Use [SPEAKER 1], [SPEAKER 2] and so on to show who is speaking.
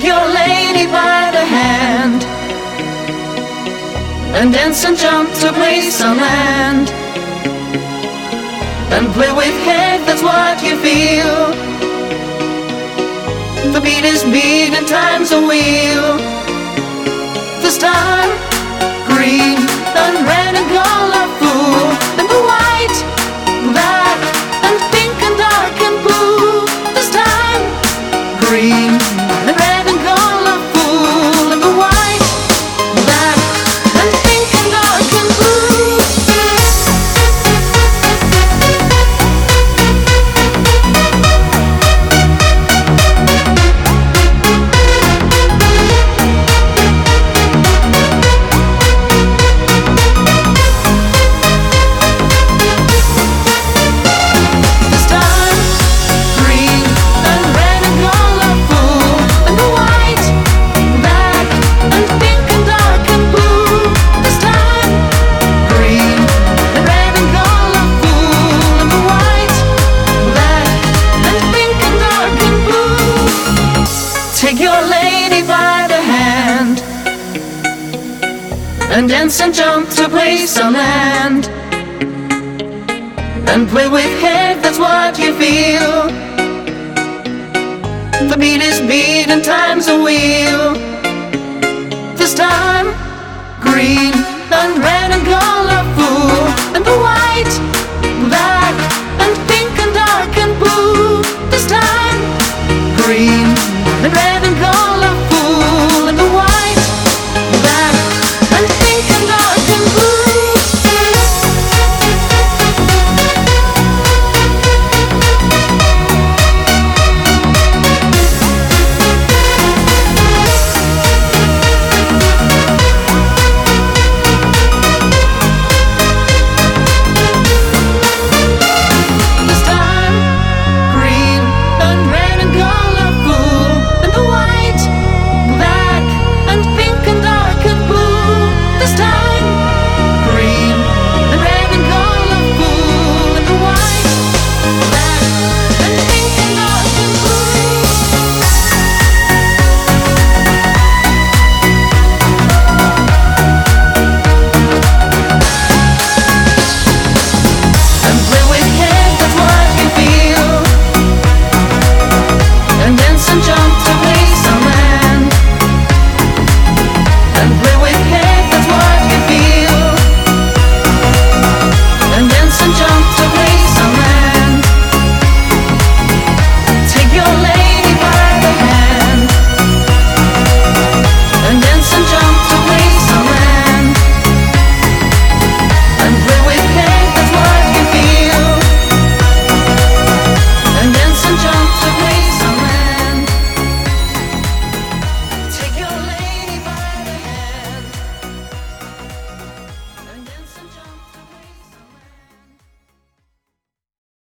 [SPEAKER 1] Take your lady by the hand and dance and jump to place on land and play with head. That's what you feel. The beat is big and time's a wheel. This time, green. and dance and jump to place on land. And play with head, that's what you feel. The beat is beat and time's a wheel. This time, green and red and colorful, and the white, black and pink and dark and blue. This time, green and red. And